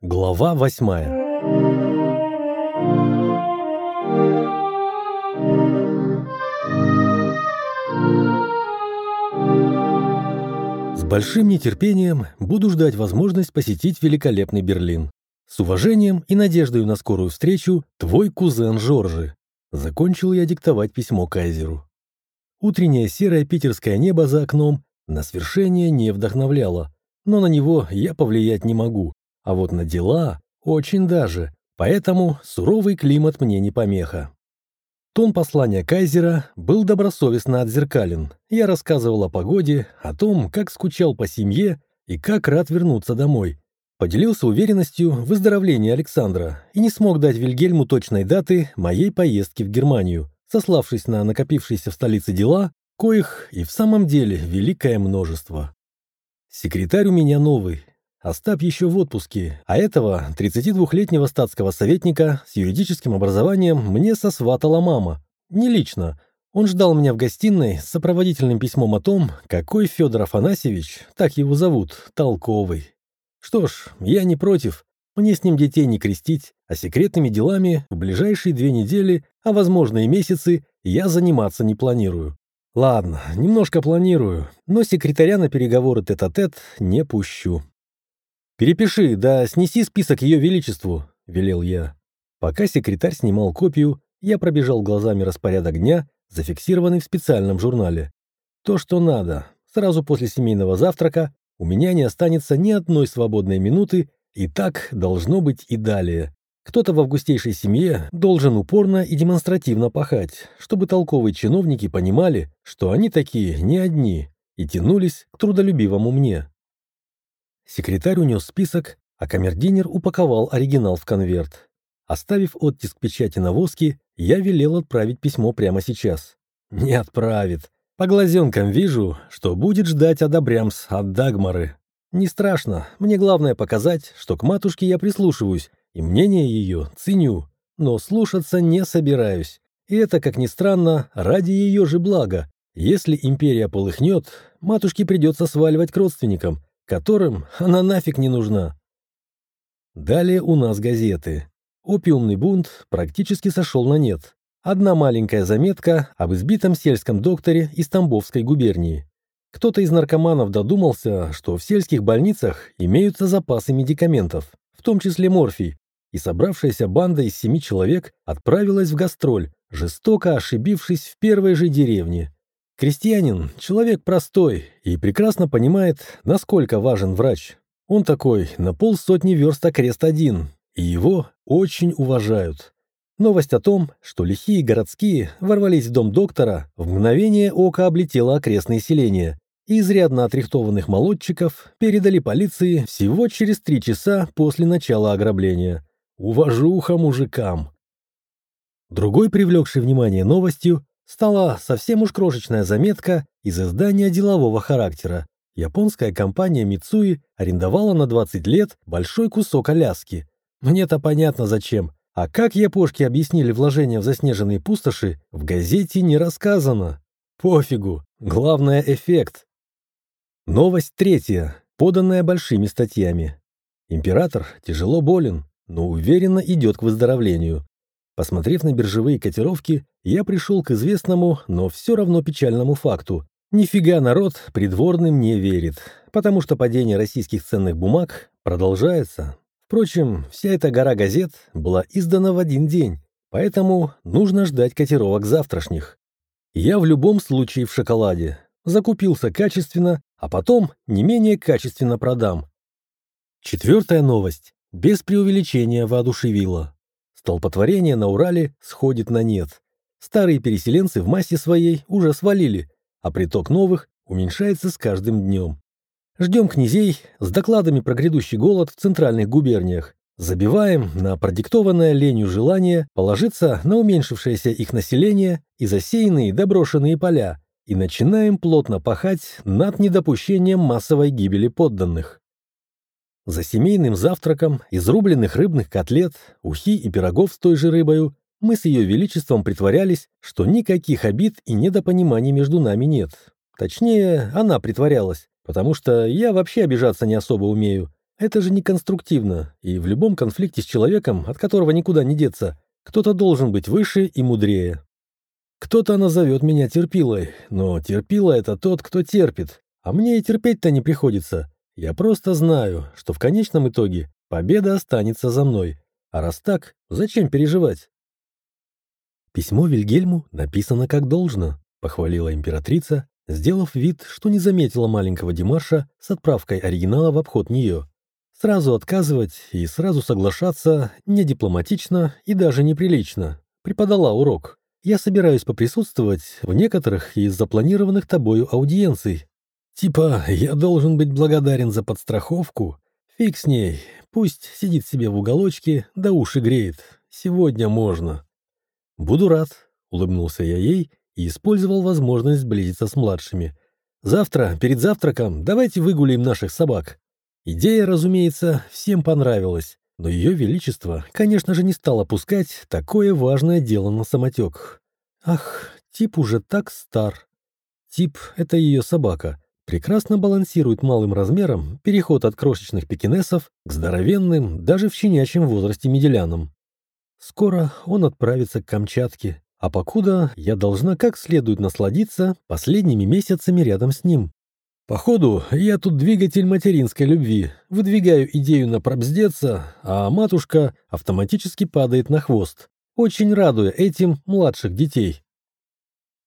Глава восьмая С большим нетерпением буду ждать возможность посетить великолепный Берлин. С уважением и надеждой на скорую встречу, твой кузен Жоржи. Закончил я диктовать письмо Кайзеру. Утреннее серое питерское небо за окном на свершение не вдохновляло, но на него я повлиять не могу, а вот на дела очень даже, поэтому суровый климат мне не помеха. Тон послания Кайзера был добросовестно отзеркален. Я рассказывал о погоде, о том, как скучал по семье и как рад вернуться домой. Поделился уверенностью в выздоровлении Александра и не смог дать Вильгельму точной даты моей поездки в Германию, сославшись на накопившиеся в столице дела, коих и в самом деле великое множество. Секретарь у меня новый. Остап еще в отпуске, а этого 32-летнего статского советника с юридическим образованием мне сосватала мама. Не лично. Он ждал меня в гостиной с сопроводительным письмом о том, какой Федор Афанасьевич, так его зовут, толковый. Что ж, я не против. Мне с ним детей не крестить, а секретными делами в ближайшие две недели, а возможно и месяцы, я заниматься не планирую. Ладно, немножко планирую, но секретаря на переговоры тет-а-тет -тет не пущу. «Перепиши, да снеси список Ее Величеству», — велел я. Пока секретарь снимал копию, я пробежал глазами распорядок дня, зафиксированный в специальном журнале. То, что надо. Сразу после семейного завтрака у меня не останется ни одной свободной минуты, и так должно быть и далее. Кто-то в августейшей семье должен упорно и демонстративно пахать, чтобы толковые чиновники понимали, что они такие не одни, и тянулись к трудолюбивому мне. Секретарь унес список, а камердинер упаковал оригинал в конверт. Оставив оттиск печати на воске, я велел отправить письмо прямо сейчас. Не отправит. По глазенкам вижу, что будет ждать одобрямс от Дагмары. Не страшно, мне главное показать, что к матушке я прислушиваюсь и мнение ее ценю, но слушаться не собираюсь. И это, как ни странно, ради ее же блага. Если империя полыхнет, матушке придется сваливать к родственникам, которым она нафиг не нужна. Далее у нас газеты. Опиумный бунт практически сошел на нет. Одна маленькая заметка об избитом сельском докторе из Тамбовской губернии. Кто-то из наркоманов додумался, что в сельских больницах имеются запасы медикаментов, в том числе морфий, и собравшаяся банда из семи человек отправилась в гастроль, жестоко ошибившись в первой же деревне. Крестьянин – человек простой и прекрасно понимает, насколько важен врач. Он такой на полсотни верст окрест один, и его очень уважают. Новость о том, что лихие городские ворвались в дом доктора, в мгновение ока облетело окрестное селение, и изрядно отрихтованных молодчиков передали полиции всего через три часа после начала ограбления. Уважуха мужикам. Другой привлекшей внимание новостью стала совсем уж крошечная заметка из издания делового характера. Японская компания Мицуи арендовала на 20 лет большой кусок Аляски. Мне-то понятно зачем. А как япошки объяснили вложение в заснеженные пустоши, в газете не рассказано. Пофигу, главное эффект. Новость третья, поданная большими статьями. Император тяжело болен, но уверенно идет к выздоровлению. Посмотрев на биржевые котировки, я пришел к известному, но все равно печальному факту. Нифига народ придворным не верит, потому что падение российских ценных бумаг продолжается. Впрочем, вся эта гора газет была издана в один день, поэтому нужно ждать котировок завтрашних. Я в любом случае в шоколаде. Закупился качественно, а потом не менее качественно продам. Четвертая новость без преувеличения воодушевило. Столпотворение на Урале сходит на нет. Старые переселенцы в массе своей уже свалили, а приток новых уменьшается с каждым днем. Ждем князей с докладами про грядущий голод в центральных губерниях. Забиваем на продиктованное ленью желание положиться на уменьшившееся их население и засеянные доброшенные поля и начинаем плотно пахать над недопущением массовой гибели подданных. За семейным завтраком из рубленных рыбных котлет, ухи и пирогов с той же рыбою мы с ее величеством притворялись, что никаких обид и недопониманий между нами нет. Точнее, она притворялась, потому что я вообще обижаться не особо умею. Это же не конструктивно, и в любом конфликте с человеком, от которого никуда не деться, кто-то должен быть выше и мудрее. Кто-то назовет меня терпилой, но терпила — это тот, кто терпит, а мне и терпеть-то не приходится. Я просто знаю, что в конечном итоге победа останется за мной. А раз так, зачем переживать? Письмо Вильгельму написано как должно, похвалила императрица, сделав вид, что не заметила маленького Димаша с отправкой оригинала в обход нее. Сразу отказывать и сразу соглашаться не дипломатично и даже неприлично. Преподала урок. Я собираюсь поприсутствовать в некоторых из запланированных тобою аудиенций. Типа, я должен быть благодарен за подстраховку. Фиг с ней, пусть сидит себе в уголочке, да уши греет. Сегодня можно. Буду рад, улыбнулся я ей и использовал возможность сблизиться с младшими. Завтра, перед завтраком, давайте выгулим наших собак. Идея, разумеется, всем понравилась, но ее величество, конечно же, не стал опускать такое важное дело на самотек. Ах, тип уже так стар. Тип — это ее собака. Прекрасно балансирует малым размером переход от крошечных пекинесов к здоровенным, даже в щенячьем возрасте меделянам. Скоро он отправится к Камчатке, а покуда я должна как следует насладиться последними месяцами рядом с ним. Походу, я тут двигатель материнской любви, выдвигаю идею на пробздеться, а матушка автоматически падает на хвост, очень радуя этим младших детей.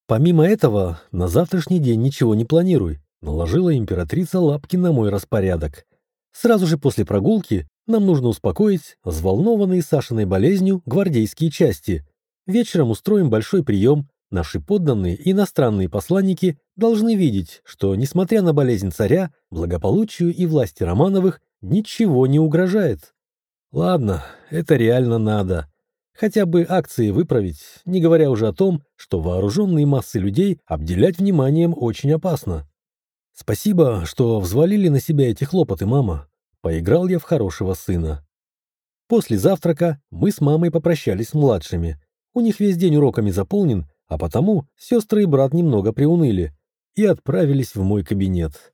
Помимо этого, на завтрашний день ничего не планируй, наложила императрица лапки на мой распорядок. Сразу же после прогулки нам нужно успокоить взволнованные Сашиной болезнью гвардейские части – Вечером устроим большой прием. Наши подданные и иностранные посланники должны видеть, что, несмотря на болезнь царя, благополучию и власти Романовых ничего не угрожает. Ладно, это реально надо. Хотя бы акции выправить, не говоря уже о том, что вооруженные массы людей обделять вниманием очень опасно. Спасибо, что взвалили на себя эти хлопоты, мама. Поиграл я в хорошего сына. После завтрака мы с мамой попрощались с младшими. У них весь день уроками заполнен, а потому сестры и брат немного приуныли и отправились в мой кабинет.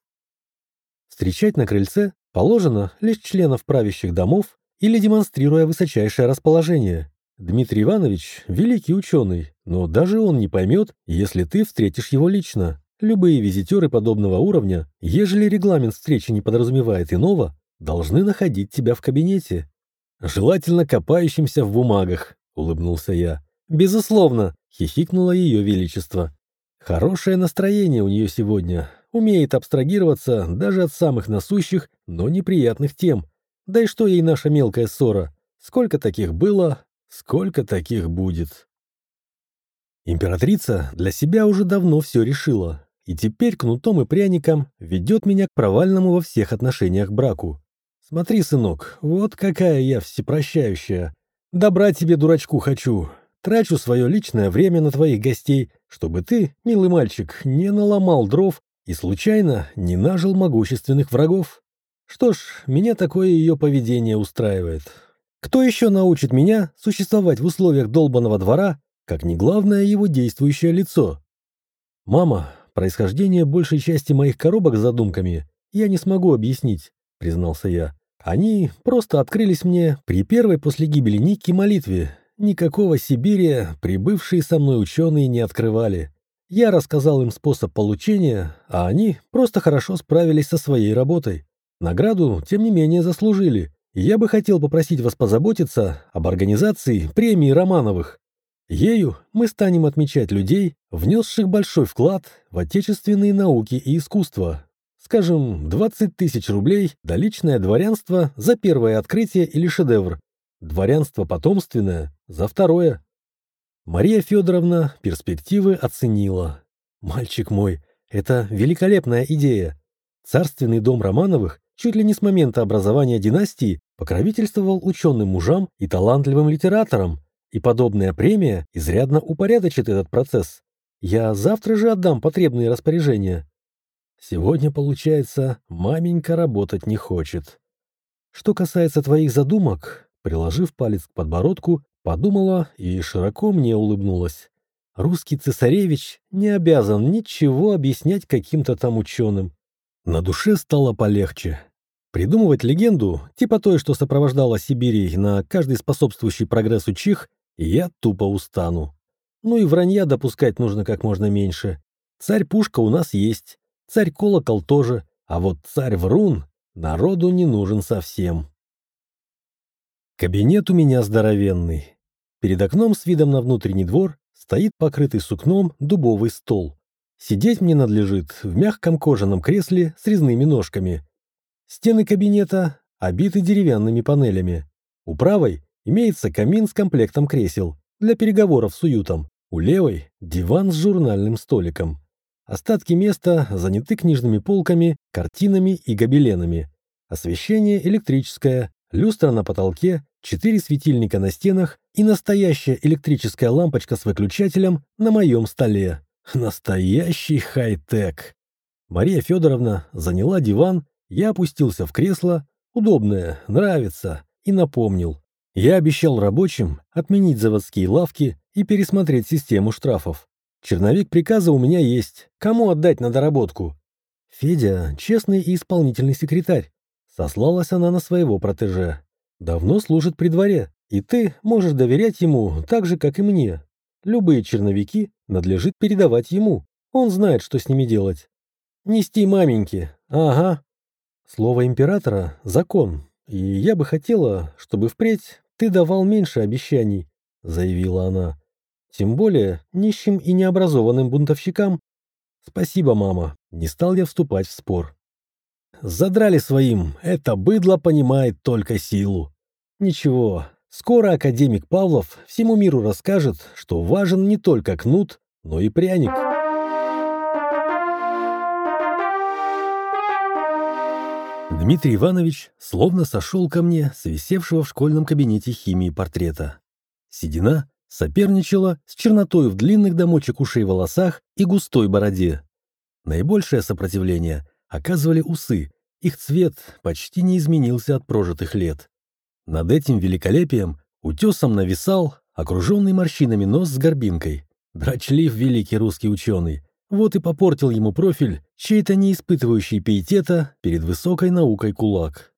Встречать на крыльце положено лишь членов правящих домов или демонстрируя высочайшее расположение. Дмитрий Иванович – великий ученый, но даже он не поймет, если ты встретишь его лично. Любые визитеры подобного уровня, ежели регламент встречи не подразумевает иного, должны находить тебя в кабинете. Желательно копающимся в бумагах, улыбнулся я. «Безусловно», — хихикнуло ее величество. «Хорошее настроение у нее сегодня. Умеет абстрагироваться даже от самых насущих, но неприятных тем. Да и что ей наша мелкая ссора? Сколько таких было, сколько таких будет?» Императрица для себя уже давно все решила, и теперь кнутом и пряником ведет меня к провальному во всех отношениях браку. Смотри, сынок, вот какая я всепрощающая. Добра тебе, дурачку, хочу. Трачу свое личное время на твоих гостей, чтобы ты, милый мальчик, не наломал дров и случайно не нажил могущественных врагов. Что ж, меня такое ее поведение устраивает. Кто еще научит меня существовать в условиях долбанного двора, как не главное его действующее лицо? Мама, происхождение большей части моих коробок с задумками я не смогу объяснить, признался я. Они просто открылись мне при первой после гибели Ники молитве, Никакого Сибири прибывшие со мной ученые не открывали. Я рассказал им способ получения, а они просто хорошо справились со своей работой. Награду, тем не менее, заслужили. я бы хотел попросить вас позаботиться об организации премии Романовых. Ею мы станем отмечать людей, внесших большой вклад в отечественные науки и искусство. Скажем, 20 тысяч рублей да личное дворянство за первое открытие или шедевр, Дворянство потомственное за второе. Мария Федоровна перспективы оценила. Мальчик мой, это великолепная идея. Царственный дом Романовых чуть ли не с момента образования династии покровительствовал ученым мужам и талантливым литераторам, и подобная премия изрядно упорядочит этот процесс. Я завтра же отдам потребные распоряжения. Сегодня, получается, маменька работать не хочет. Что касается твоих задумок, Приложив палец к подбородку, подумала и широко мне улыбнулась. Русский цесаревич не обязан ничего объяснять каким-то там ученым. На душе стало полегче. Придумывать легенду, типа той, что сопровождала Сибири на каждый способствующий прогрессу чих, я тупо устану. Ну и вранья допускать нужно как можно меньше. Царь-пушка у нас есть, царь-колокол тоже, а вот царь-врун народу не нужен совсем. Кабинет у меня здоровенный. Перед окном с видом на внутренний двор стоит покрытый сукном дубовый стол. Сидеть мне надлежит в мягком кожаном кресле с резными ножками. Стены кабинета обиты деревянными панелями. У правой имеется камин с комплектом кресел для переговоров с уютом. У левой – диван с журнальным столиком. Остатки места заняты книжными полками, картинами и гобеленами. Освещение электрическое, люстра на потолке, четыре светильника на стенах и настоящая электрическая лампочка с выключателем на моем столе. Настоящий хай-тек. Мария Федоровна заняла диван, я опустился в кресло, удобное, нравится, и напомнил. Я обещал рабочим отменить заводские лавки и пересмотреть систему штрафов. Черновик приказа у меня есть. Кому отдать на доработку? Федя – честный и исполнительный секретарь. Сослалась она на своего протеже. Давно служит при дворе, и ты можешь доверять ему так же, как и мне. Любые черновики надлежит передавать ему. Он знает, что с ними делать. Нести маменьки. Ага. Слово императора – закон, и я бы хотела, чтобы впредь ты давал меньше обещаний, заявила она. Тем более нищим и необразованным бунтовщикам. Спасибо, мама. Не стал я вступать в спор. Задрали своим, это быдло понимает только силу. Ничего, скоро академик Павлов всему миру расскажет, что важен не только кнут, но и пряник. Дмитрий Иванович словно сошел ко мне с висевшего в школьном кабинете химии портрета. Седина соперничала с чернотой в длинных домочек ушей волосах и густой бороде. Наибольшее сопротивление оказывали усы, их цвет почти не изменился от прожитых лет. Над этим великолепием утесом нависал окруженный морщинами нос с горбинкой. Драчлив великий русский ученый, вот и попортил ему профиль чей-то не испытывающий пиетета перед высокой наукой кулак.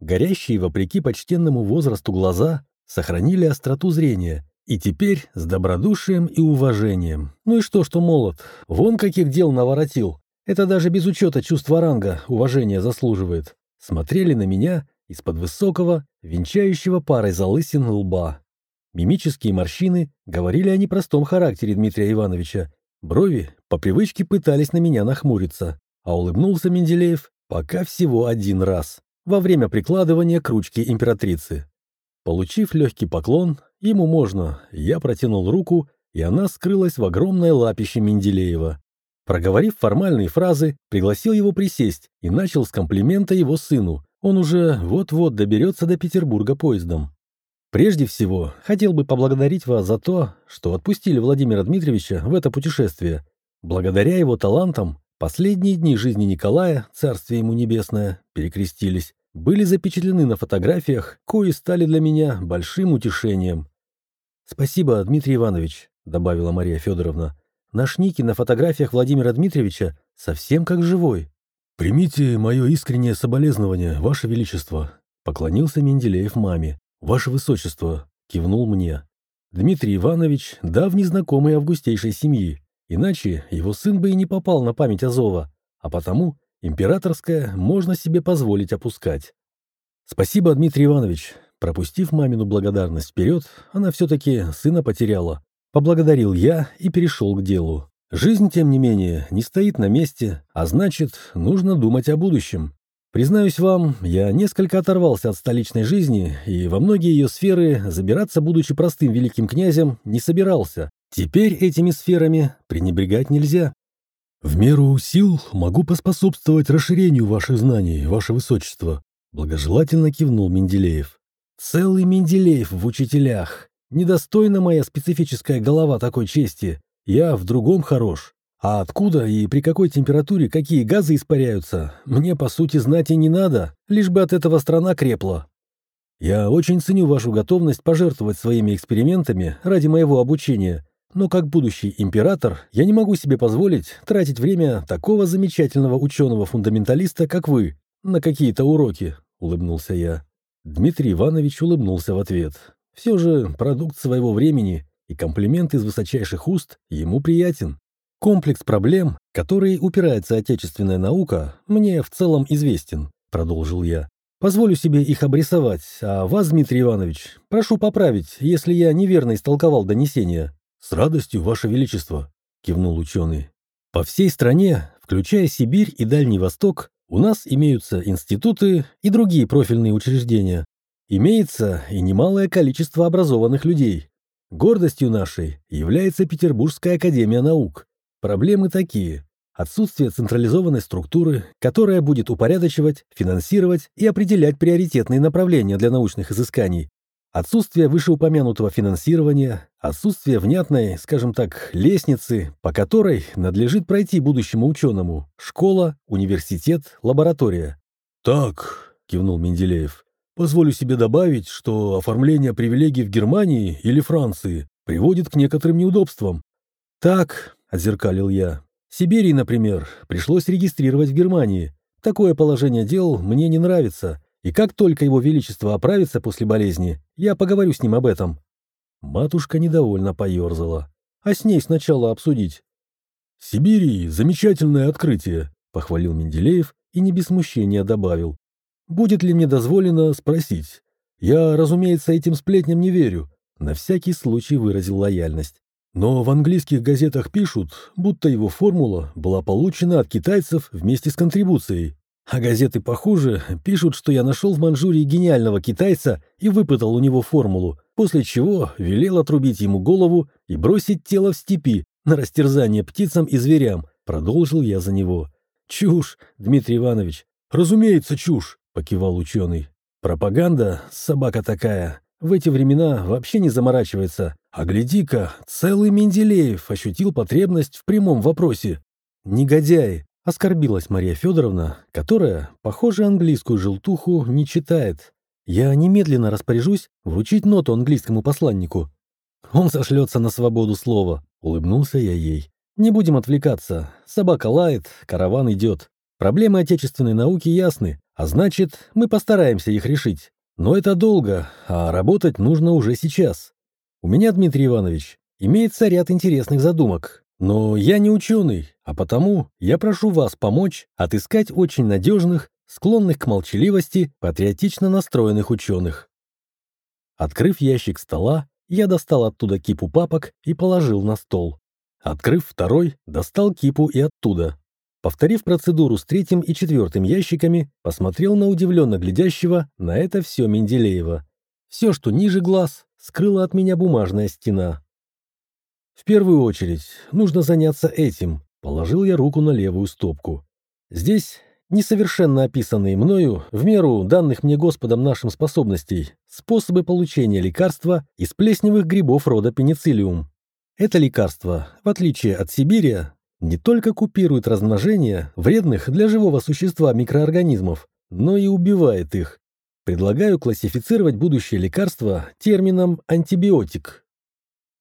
Горящие, вопреки почтенному возрасту, глаза сохранили остроту зрения, и теперь с добродушием и уважением. Ну и что, что молод? Вон каких дел наворотил. Это даже без учета чувства ранга уважения заслуживает. Смотрели на меня из-под высокого, венчающего парой залысин лба. Мимические морщины говорили о непростом характере Дмитрия Ивановича Брови по привычке пытались на меня нахмуриться, а улыбнулся Менделеев пока всего один раз, во время прикладывания к ручке императрицы. Получив легкий поклон, ему можно, я протянул руку, и она скрылась в огромное лапище Менделеева. Проговорив формальные фразы, пригласил его присесть и начал с комплимента его сыну. Он уже вот-вот доберется до Петербурга поездом. Прежде всего, хотел бы поблагодарить вас за то, что отпустили Владимира Дмитриевича в это путешествие. Благодаря его талантам, последние дни жизни Николая, царствие ему небесное, перекрестились, были запечатлены на фотографиях, кои стали для меня большим утешением. «Спасибо, Дмитрий Иванович», — добавила Мария Федоровна. «Наш Ники на фотографиях Владимира Дмитриевича совсем как живой». «Примите мое искреннее соболезнование, Ваше Величество», — поклонился Менделеев маме. «Ваше Высочество», — кивнул мне. Дмитрий Иванович — давний знакомый августейшей семьи, иначе его сын бы и не попал на память Азова, а потому императорское можно себе позволить опускать. «Спасибо, Дмитрий Иванович», Пропустив мамину благодарность вперед, она все-таки сына потеряла. Поблагодарил я и перешел к делу. Жизнь, тем не менее, не стоит на месте, а значит, нужно думать о будущем. Признаюсь вам, я несколько оторвался от столичной жизни и во многие ее сферы забираться, будучи простым великим князем, не собирался. Теперь этими сферами пренебрегать нельзя. В меру сил могу поспособствовать расширению ваших знаний, ваше высочество, благожелательно кивнул Менделеев. Целый Менделеев в учителях. Недостойна моя специфическая голова такой чести. Я в другом хорош. А откуда и при какой температуре какие газы испаряются, мне, по сути, знать и не надо, лишь бы от этого страна крепла. Я очень ценю вашу готовность пожертвовать своими экспериментами ради моего обучения, но как будущий император я не могу себе позволить тратить время такого замечательного ученого-фундаменталиста, как вы. на какие-то уроки», — улыбнулся я. Дмитрий Иванович улыбнулся в ответ. Все же продукт своего времени и комплимент из высочайших уст ему приятен. Комплекс проблем, которые упирается отечественная наука, мне в целом известен, продолжил я. Позволю себе их обрисовать, а вас, Дмитрий Иванович, прошу поправить, если я неверно истолковал донесение. С радостью, Ваше Величество, кивнул ученый. По всей стране, включая Сибирь и Дальний Восток, у нас имеются институты и другие профильные учреждения. Имеется и немалое количество образованных людей. Гордостью нашей является Петербургская академия наук. Проблемы такие. Отсутствие централизованной структуры, которая будет упорядочивать, финансировать и определять приоритетные направления для научных изысканий. Отсутствие вышеупомянутого финансирования, отсутствие внятной, скажем так, лестницы, по которой надлежит пройти будущему ученому – школа, университет, лаборатория. «Так», – кивнул Менделеев, Позволю себе добавить, что оформление привилегий в Германии или Франции приводит к некоторым неудобствам. Так, отзеркалил я. Сибири, например, пришлось регистрировать в Германии. Такое положение дел мне не нравится, и как только его величество оправится после болезни, я поговорю с ним об этом. Матушка недовольно поерзала. А с ней сначала обсудить. «Сибири — замечательное открытие», — похвалил Менделеев и не без смущения добавил. Будет ли мне дозволено спросить? Я, разумеется, этим сплетням не верю. На всякий случай выразил лояльность. Но в английских газетах пишут, будто его формула была получена от китайцев вместе с контрибуцией. А газеты похуже пишут, что я нашел в Манчжурии гениального китайца и выпытал у него формулу, после чего велел отрубить ему голову и бросить тело в степи на растерзание птицам и зверям. Продолжил я за него. Чушь, Дмитрий Иванович. Разумеется, чушь покивал ученый. Пропаганда, собака такая, в эти времена вообще не заморачивается. А гляди-ка, целый Менделеев ощутил потребность в прямом вопросе. Негодяи, оскорбилась Мария Федоровна, которая, похоже, английскую желтуху не читает. Я немедленно распоряжусь вручить ноту английскому посланнику. Он сошлется на свободу слова, улыбнулся я ей. Не будем отвлекаться. Собака лает, караван идет. Проблемы отечественной науки ясны. А значит, мы постараемся их решить. Но это долго, а работать нужно уже сейчас. У меня, Дмитрий Иванович, имеется ряд интересных задумок. Но я не ученый, а потому я прошу вас помочь отыскать очень надежных, склонных к молчаливости, патриотично настроенных ученых. Открыв ящик стола, я достал оттуда кипу папок и положил на стол. Открыв второй, достал кипу и оттуда. Повторив процедуру с третьим и четвертым ящиками, посмотрел на удивленно глядящего на это все Менделеева. Все, что ниже глаз, скрыла от меня бумажная стена. В первую очередь нужно заняться этим. Положил я руку на левую стопку. Здесь несовершенно описанные мною, в меру данных мне Господом нашим способностей, способы получения лекарства из плесневых грибов рода пенициллиум. Это лекарство, в отличие от Сибирия, не только купирует размножение вредных для живого существа микроорганизмов, но и убивает их. Предлагаю классифицировать будущее лекарство термином «антибиотик».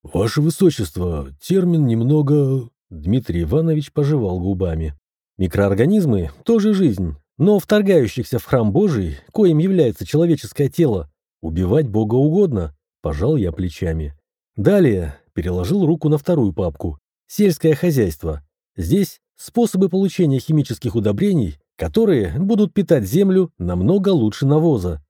«Ваше Высочество, термин немного...» Дмитрий Иванович пожевал губами. «Микроорганизмы — тоже жизнь, но вторгающихся в храм Божий, коим является человеческое тело, убивать Бога угодно», — пожал я плечами. Далее переложил руку на вторую папку. «Сельское хозяйство. Здесь способы получения химических удобрений, которые будут питать землю намного лучше навоза.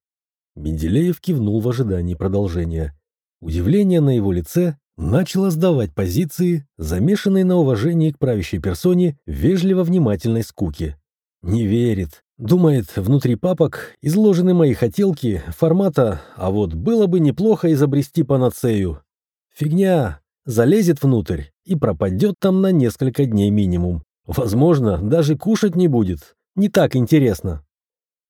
Менделеев кивнул в ожидании продолжения. Удивление на его лице начало сдавать позиции, замешанные на уважении к правящей персоне вежливо-внимательной скуки. Не верит. Думает, внутри папок изложены мои хотелки формата «а вот было бы неплохо изобрести панацею». Фигня залезет внутрь и пропадет там на несколько дней минимум. Возможно, даже кушать не будет. Не так интересно.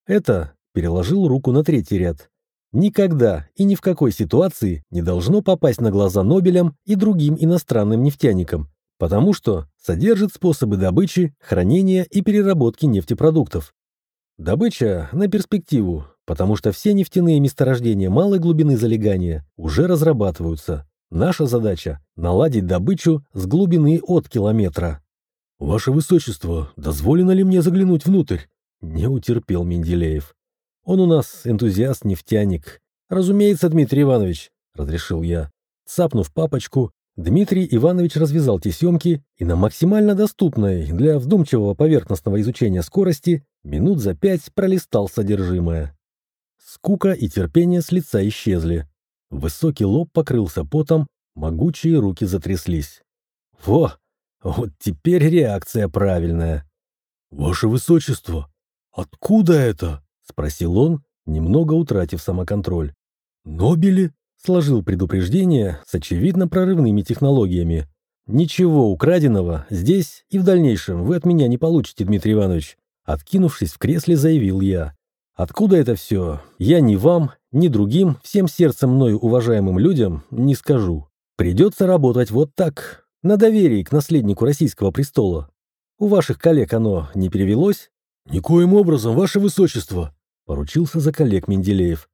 Это переложил руку на третий ряд. Никогда и ни в какой ситуации не должно попасть на глаза Нобелям и другим иностранным нефтяникам, потому что содержит способы добычи, хранения и переработки нефтепродуктов. Добыча на перспективу, потому что все нефтяные месторождения малой глубины залегания уже разрабатываются, Наша задача – наладить добычу с глубины от километра. «Ваше Высочество, дозволено ли мне заглянуть внутрь?» Не утерпел Менделеев. Он у нас энтузиаст-нефтяник. Разумеется, Дмитрий Иванович, разрешил я. Цапнув папочку, Дмитрий Иванович развязал тесемки и на максимально доступной для вдумчивого поверхностного изучения скорости минут за пять пролистал содержимое. Скука и терпение с лица исчезли. Высокий лоб покрылся потом, могучие руки затряслись. «Во! Вот теперь реакция правильная!» «Ваше Высочество, откуда это?» — спросил он, немного утратив самоконтроль. «Нобели?» Сложил предупреждение с очевидно прорывными технологиями. «Ничего украденного здесь и в дальнейшем вы от меня не получите, Дмитрий Иванович», откинувшись в кресле, заявил я. «Откуда это все? Я ни вам, ни другим, всем сердцем мною уважаемым людям не скажу. Придется работать вот так, на доверии к наследнику российского престола. У ваших коллег оно не перевелось?» «Никоим образом, ваше высочество», — поручился за коллег Менделеев.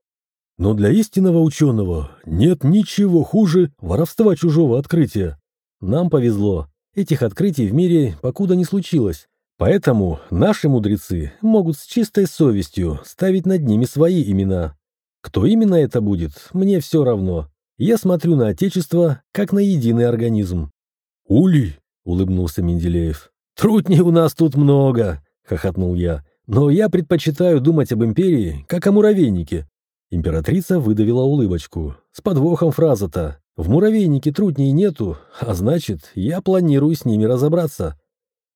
Но для истинного ученого нет ничего хуже воровства чужого открытия. Нам повезло. Этих открытий в мире покуда не случилось. Поэтому наши мудрецы могут с чистой совестью ставить над ними свои имена. Кто именно это будет, мне все равно. Я смотрю на Отечество, как на единый организм. «Улей!» — улыбнулся Менделеев. «Трутней у нас тут много!» — хохотнул я. «Но я предпочитаю думать об империи, как о муравейнике. Императрица выдавила улыбочку. С подвохом фраза-то. В муравейнике трутней нету, а значит, я планирую с ними разобраться.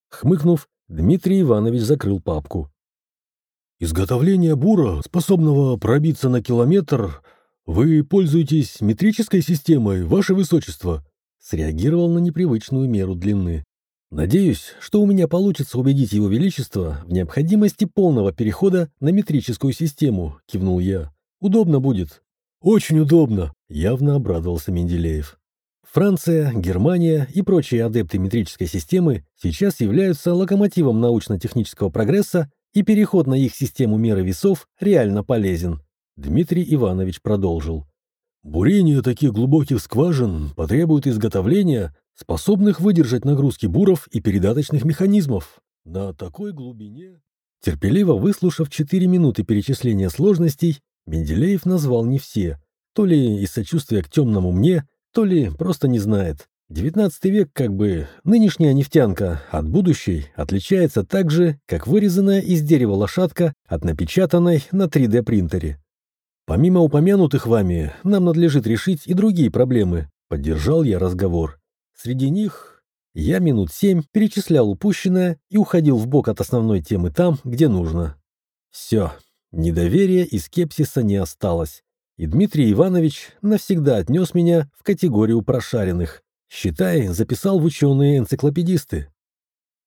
Хмыкнув, Дмитрий Иванович закрыл папку. «Изготовление бура, способного пробиться на километр, вы пользуетесь метрической системой, ваше высочество?» Среагировал на непривычную меру длины. «Надеюсь, что у меня получится убедить его величество в необходимости полного перехода на метрическую систему», — кивнул я. Удобно будет. Очень удобно, явно обрадовался Менделеев. Франция, Германия и прочие адепты метрической системы сейчас являются локомотивом научно-технического прогресса, и переход на их систему меры весов реально полезен. Дмитрий Иванович продолжил. Бурение таких глубоких скважин потребует изготовления, способных выдержать нагрузки буров и передаточных механизмов. На такой глубине... Терпеливо выслушав четыре минуты перечисления сложностей, Менделеев назвал не все, то ли из сочувствия к темному мне, то ли просто не знает. Девятнадцатый век как бы нынешняя нефтянка от будущей отличается так же, как вырезанная из дерева лошадка от напечатанной на 3D-принтере. Помимо упомянутых вами, нам надлежит решить и другие проблемы, поддержал я разговор. Среди них я минут семь перечислял упущенное и уходил в бок от основной темы там, где нужно. Все, Недоверия и скепсиса не осталось, и Дмитрий Иванович навсегда отнес меня в категорию прошаренных. Считай, записал в ученые-энциклопедисты.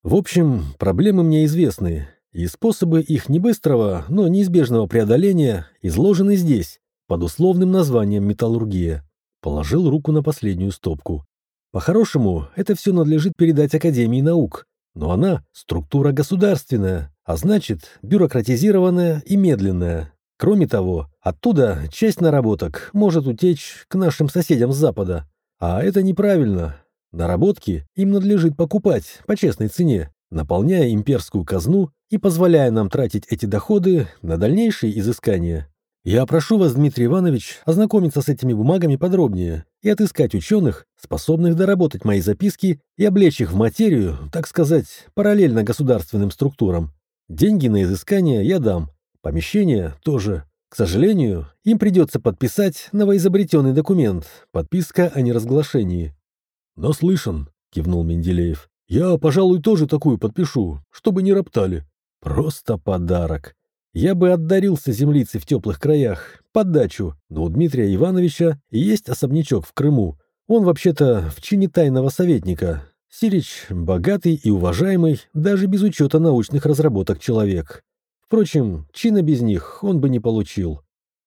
В общем, проблемы мне известны, и способы их небыстрого, но неизбежного преодоления изложены здесь, под условным названием «Металлургия». Положил руку на последнюю стопку. По-хорошему, это все надлежит передать Академии наук, но она – структура государственная, а значит, бюрократизированная и медленная. Кроме того, оттуда часть наработок может утечь к нашим соседям с Запада. А это неправильно. Наработки им надлежит покупать по честной цене, наполняя имперскую казну и позволяя нам тратить эти доходы на дальнейшие изыскания. Я прошу вас, Дмитрий Иванович, ознакомиться с этими бумагами подробнее и отыскать ученых, способных доработать мои записки и облечь их в материю, так сказать, параллельно государственным структурам. Деньги на изыскание я дам, помещение тоже. К сожалению, им придется подписать новоизобретенный документ, подписка о неразглашении. «Наслышан», — кивнул Менделеев. «Я, пожалуй, тоже такую подпишу, чтобы не роптали». «Просто подарок. Я бы отдарился землице в теплых краях, под дачу, но у Дмитрия Ивановича есть особнячок в Крыму. Он вообще-то в чине тайного советника. Сирич богатый и уважаемый, даже без учета научных разработок человек. Впрочем, чина без них он бы не получил.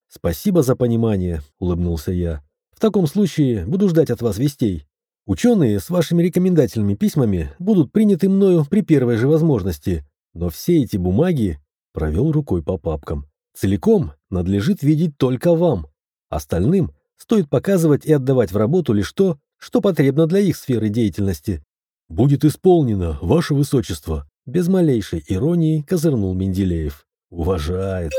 «Спасибо за понимание», — улыбнулся я. «В таком случае буду ждать от вас вестей. Ученые с вашими рекомендательными письмами будут приняты мною при первой же возможности, но все эти бумаги Провел рукой по папкам. Целиком надлежит видеть только вам. Остальным стоит показывать и отдавать в работу лишь то, что потребно для их сферы деятельности. «Будет исполнено, ваше высочество», Без малейшей иронии козырнул Менделеев. «Уважает».